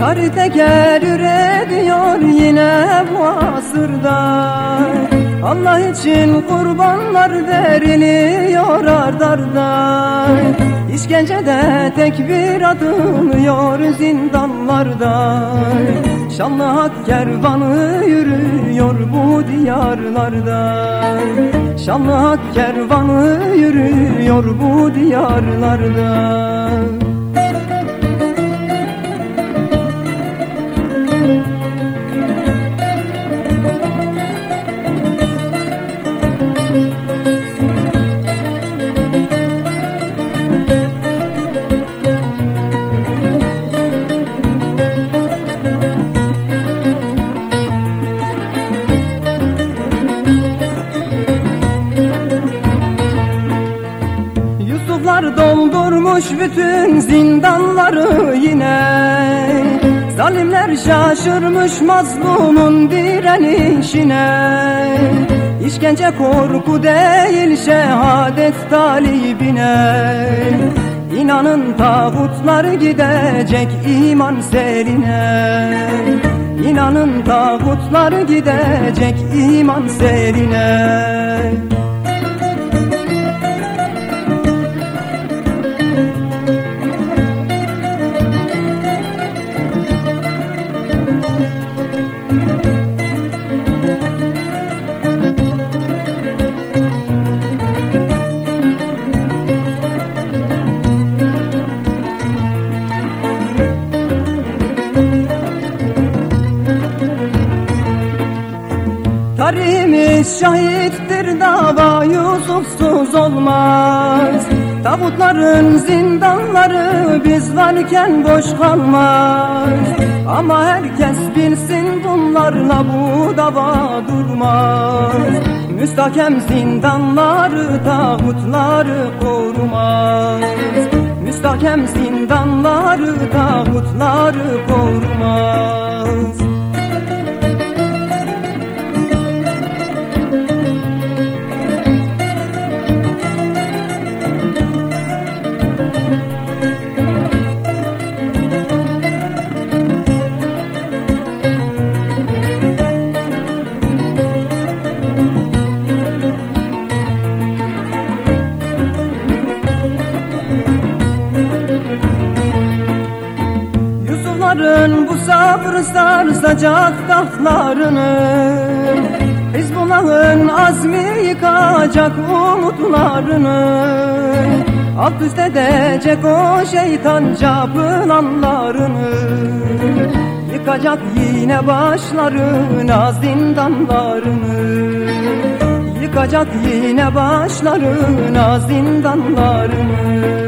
teker üretiyor yine bu asırda Allah için kurbanlar veriliyor ardarda İşkencede tek bir adımıyor zindanlarda. Şanlı hak kervanı yürüyor bu diyarlarda. Şanlı hak kervanı yürüyor bu diyarlarda bütün zindanları yine. Zalimler şaşırmış mazlumun direnişine. İşkence korku değil şehadet talibine. İnanın tağutlar gidecek iman seline İnanın tağutlar gidecek iman seline Tarihimiz şahittir dava Yusufsuz olmaz. Tavutların zindanları biz varken boş kalmaz. Ama herkes bilsin bunlarla bu dava durmaz. Müstakem zindanları tağutları korumaz. Müstakem zindanları tağutları korumaz Yusufların bu sabrı sarsacak tahtlarını Hizbullah'ın azmi yıkacak umutlarını Alt üst edecek o şeytanca planlarını Yıkacak yine başlarına zindanlarını Yıkacak yine başlarına zindanlarını